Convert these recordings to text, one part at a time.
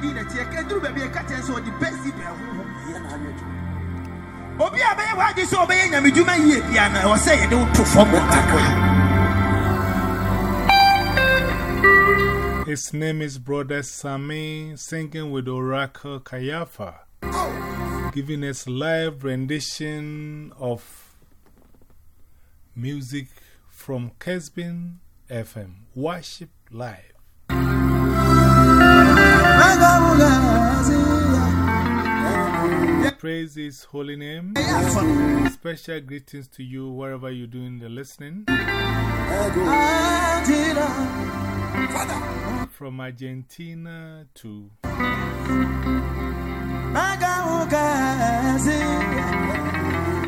di n'akyi ɛka duru baabi ɛka kyɛn sɛ ɔde bɛsi bɛn ho ɛyɛ na ayɛ adwuma obi a bɛyɛ wagye sɛ ɔbɛyɛ nyamedwuma yie bia no ɛwɔ sɛ yɛde wo to fam wɔ kakra His name is Brother Sami, singing with Oracle Kayafa, giving us live rendition of music from Kesbin FM. Worship live. Praise His holy name. Special greetings to you wherever you're doing the listening. From Argentina to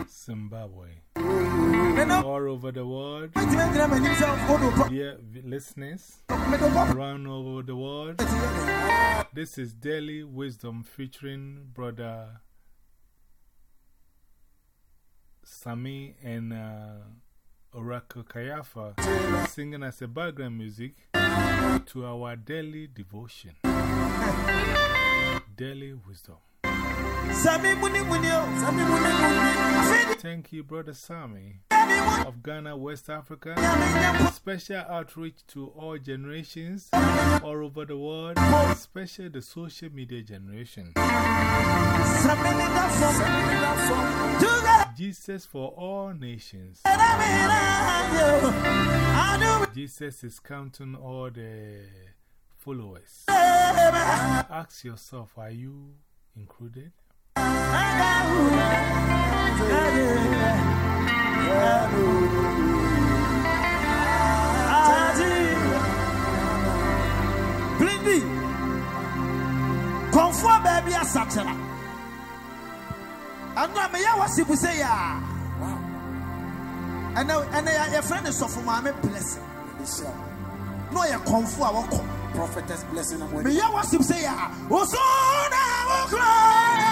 Zimbabwe. All over the world, dear listeners, around over the world. This is Daily Wisdom featuring Brother Sami and uh, Oracle Kayafa singing as a background music to our daily devotion. Daily Wisdom. Thank you, Brother Sami of Ghana, West Africa. Special outreach to all generations all over the world, especially the social media generation. Jesus for all nations. Jesus is counting all the followers. Ask yourself, are you included? nkɔmfoɔ baabi asakyera ɛno a meyɛ wɔ sibu sɛ yɛ a ɛnɛ ɛnɛ yɛfrɛ ne sɔfo maame blessing. No ɔyɛ kɔmfoɔ a wɔkɔ. Prophetess blessing meyɛ wɔ sibu sɛ yɛ a na wɔkora